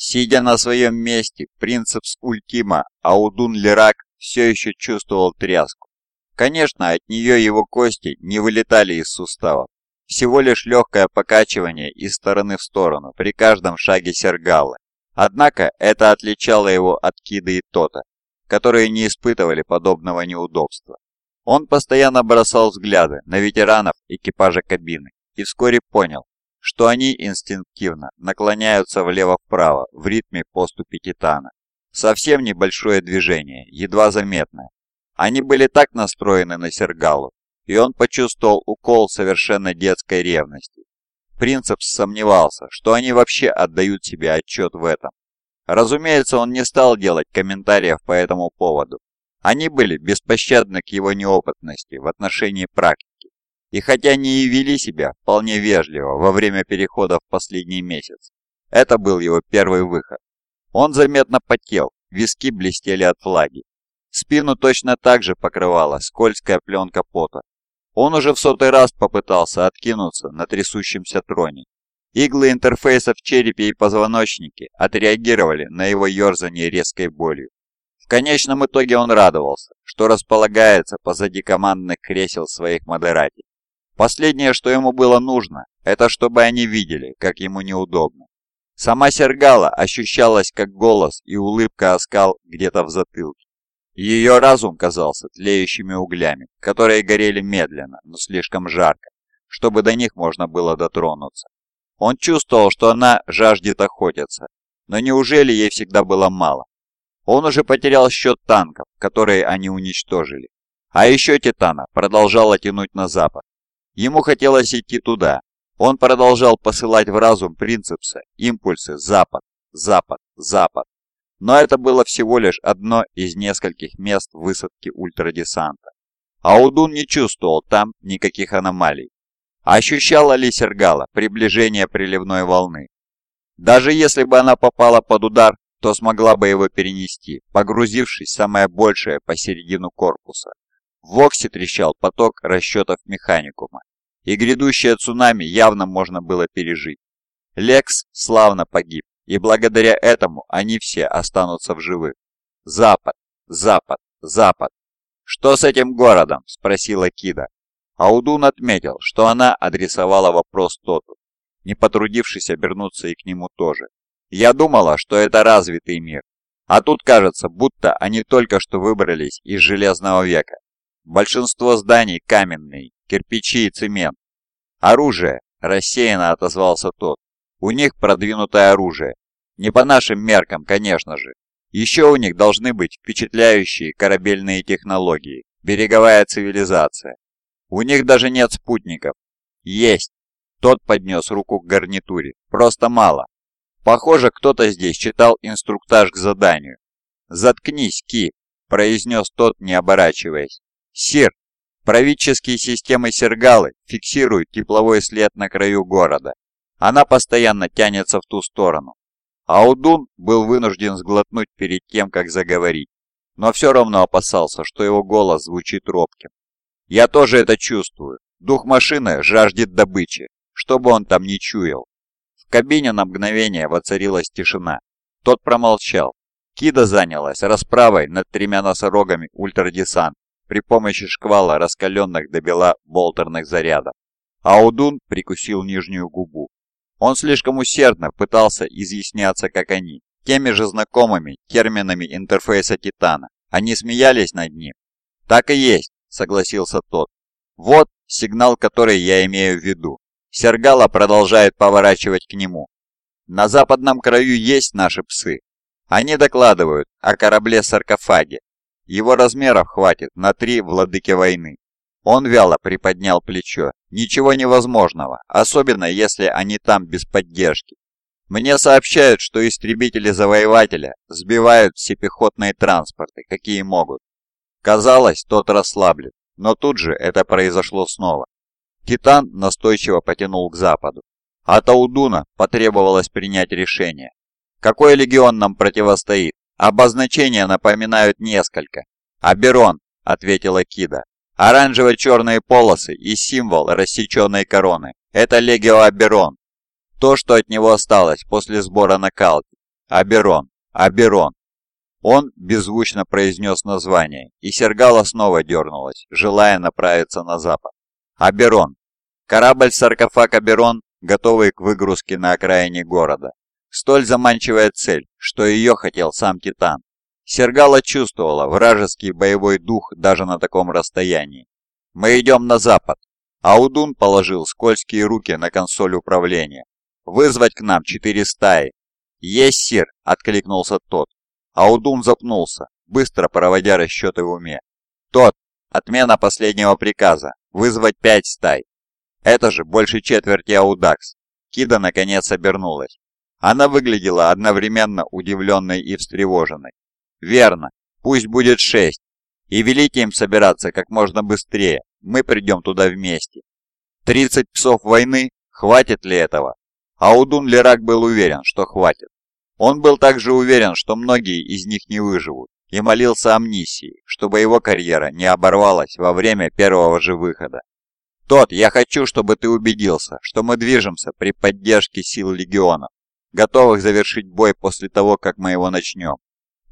Сидя на своем месте, принцепс Ультима Аудун Лирак все еще чувствовал тряску. Конечно, от нее его кости не вылетали из суставов. Всего лишь легкое покачивание из стороны в сторону при каждом шаге Сергалы. Однако это отличало его от Кида и Тота, которые не испытывали подобного неудобства. Он постоянно бросал взгляды на ветеранов экипажа кабины и вскоре понял, что они инстинктивно наклоняются влево-вправо в ритме поступи Титана. Совсем небольшое движение, едва заметное. Они были так настроены на Сергалу, и он почувствовал укол совершенно детской ревности. Принцепс сомневался, что они вообще отдают себе отчет в этом. Разумеется, он не стал делать комментариев по этому поводу. Они были беспощадны к его неопытности в отношении практики. И хотя не и вели себя вполне вежливо во время перехода в последний месяц, это был его первый выход. Он заметно потел, виски блестели от влаги. Спину точно так же покрывала скользкая пленка пота. Он уже в сотый раз попытался откинуться на трясущемся троне. Иглы интерфейса в черепе и позвоночнике отреагировали на его ерзание резкой болью. В конечном итоге он радовался, что располагается позади командных кресел своих модератей. Последнее, что ему было нужно, это чтобы они видели, как ему неудобно. Сама Сергала ощущалась как голос и улыбка оскал где-то в затылке. Ее разум казался тлеющими углями, которые горели медленно, но слишком жарко, чтобы до них можно было дотронуться. Он чувствовал, что она жаждет охотиться, но неужели ей всегда было мало? Он уже потерял счет танков, которые они уничтожили. А еще Титана продолжала тянуть на запад, Ему хотелось идти туда. Он продолжал посылать в разум принципса импульсы «Запад, Запад, Запад». Но это было всего лишь одно из нескольких мест высадки ультрадесанта. Аудун не чувствовал там никаких аномалий. Ощущала ли Сергала приближение приливной волны? Даже если бы она попала под удар, то смогла бы его перенести, погрузившись самое большее посередину корпуса. В Воксе трещал поток расчетов механикума, и грядущее цунами явно можно было пережить. Лекс славно погиб, и благодаря этому они все останутся в живых. Запад, Запад, Запад. «Что с этим городом?» – спросила Кида. Аудун отметил, что она адресовала вопрос Тоту, не потрудившись обернуться и к нему тоже. «Я думала, что это развитый мир, а тут кажется, будто они только что выбрались из Железного века. Большинство зданий каменные, кирпичи и цемент. Оружие, рассеянно отозвался тот. У них продвинутое оружие. Не по нашим меркам, конечно же. Еще у них должны быть впечатляющие корабельные технологии, береговая цивилизация. У них даже нет спутников. Есть. Тот поднес руку к гарнитуре. Просто мало. Похоже, кто-то здесь читал инструктаж к заданию. «Заткнись, Ки», – произнес тот, не оборачиваясь. «Сир, правительские системы Сергалы фиксируют тепловой след на краю города. Она постоянно тянется в ту сторону. Аудун был вынужден сглотнуть перед тем, как заговорить, но все равно опасался, что его голос звучит робким. «Я тоже это чувствую. Дух машины жаждет добычи, что бы он там ни чуял». В кабине на мгновение воцарилась тишина. Тот промолчал. Кида занялась расправой над тремя носорогами ультрадесант при помощи шквала раскаленных до бела болтерных зарядов. Аудун прикусил нижнюю губу. Он слишком усердно пытался изъясняться, как они, теми же знакомыми терминами интерфейса Титана. Они смеялись над ним. «Так и есть», — согласился тот. «Вот сигнал, который я имею в виду. Сергала продолжает поворачивать к нему. На западном краю есть наши псы. Они докладывают о корабле-саркофаге, его размеров хватит на три владыки войны. Он вяло приподнял плечо. Ничего невозможного, особенно если они там без поддержки. Мне сообщают, что истребители-завоевателя сбивают все пехотные транспорты, какие могут. Казалось, тот расслаблен, но тут же это произошло снова. Титан настойчиво потянул к западу. А Таудуна потребовалось принять решение. Какой легион нам противостоит? Обозначения напоминают несколько. «Аберон», — ответила Кида. «Оранжево-черные полосы и символ рассеченной короны. Это Легио Аберон. То, что от него осталось после сбора накалки. Аберон! Аберон!» Он беззвучно произнес название, и Сергала снова дернулась, желая направиться на запад. Аберон. Корабль-саркофаг Аберон, готовый к выгрузке на окраине города. Столь заманчивая цель, что ее хотел сам Титан. Сергала чувствовала вражеский боевой дух даже на таком расстоянии. «Мы идем на запад». Аудун положил скользкие руки на консоль управления. «Вызвать к нам четыре стаи». «Есть, сир», — откликнулся тот. Аудун запнулся, быстро проводя расчеты в уме. «Тот, отмена последнего приказа, вызвать пять стай». «Это же больше четверти Аудакс». Кида наконец обернулась. Она выглядела одновременно удивленной и встревоженной. «Верно. Пусть будет шесть. И велите им собираться как можно быстрее. Мы придем туда вместе. Тридцать псов войны? Хватит ли этого?» Аудун Лерак был уверен, что хватит. Он был также уверен, что многие из них не выживут, и молился амнисии, чтобы его карьера не оборвалась во время первого же выхода. «Тот, я хочу, чтобы ты убедился, что мы движемся при поддержке сил легионов готовых завершить бой после того, как мы его начнем.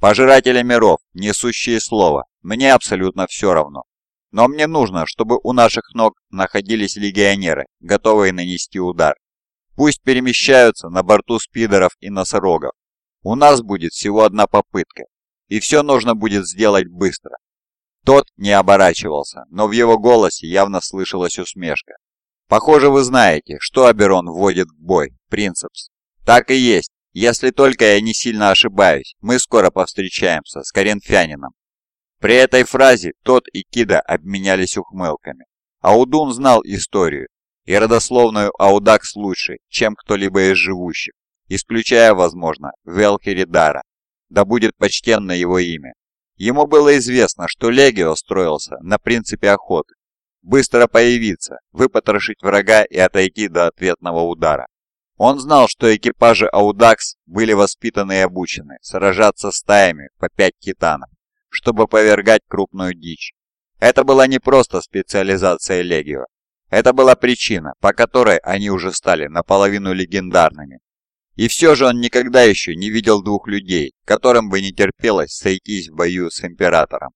Пожиратели миров, несущие слово, мне абсолютно все равно. Но мне нужно, чтобы у наших ног находились легионеры, готовые нанести удар. Пусть перемещаются на борту спидеров и носорогов. У нас будет всего одна попытка, и все нужно будет сделать быстро. Тот не оборачивался, но в его голосе явно слышалась усмешка. «Похоже, вы знаете, что Аберон вводит в бой, Принцепс. «Так и есть. Если только я не сильно ошибаюсь, мы скоро повстречаемся с коринфянином». При этой фразе тот и Кида обменялись ухмылками. Аудун знал историю, и родословную Аудакс лучше, чем кто-либо из живущих, исключая, возможно, Велхеридара. Да будет почтенно его имя. Ему было известно, что Легио строился на принципе охоты. Быстро появиться, выпотрошить врага и отойти до ответного удара. Он знал, что экипажи Аудакс были воспитаны и обучены сражаться стаями по пять титанов, чтобы повергать крупную дичь. Это была не просто специализация Легио. Это была причина, по которой они уже стали наполовину легендарными. И все же он никогда еще не видел двух людей, которым бы не терпелось сойтись в бою с Императором.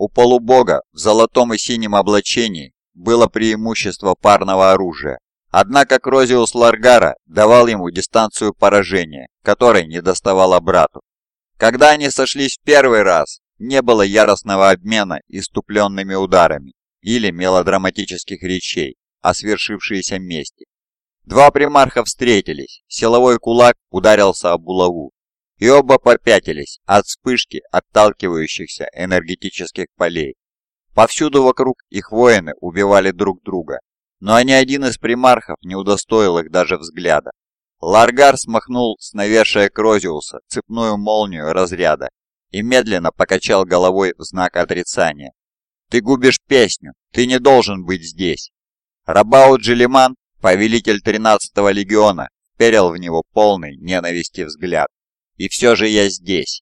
У полубога в золотом и синем облачении было преимущество парного оружия. Однако Крозиус Ларгара давал ему дистанцию поражения, которой не доставало брату. Когда они сошлись в первый раз, не было яростного обмена иступленными ударами или мелодраматических речей о свершившейся мести. Два примарха встретились, силовой кулак ударился об булаву, и оба попятились от вспышки отталкивающихся энергетических полей. Повсюду вокруг их воины убивали друг друга, но ни один из примархов не удостоил их даже взгляда. Ларгар смахнул с навершия Крозиуса цепную молнию разряда и медленно покачал головой в знак отрицания. «Ты губишь песню, ты не должен быть здесь!» Рабау Джилиман, повелитель 13-го легиона, вперил в него полный ненависти взгляд. И все же я здесь.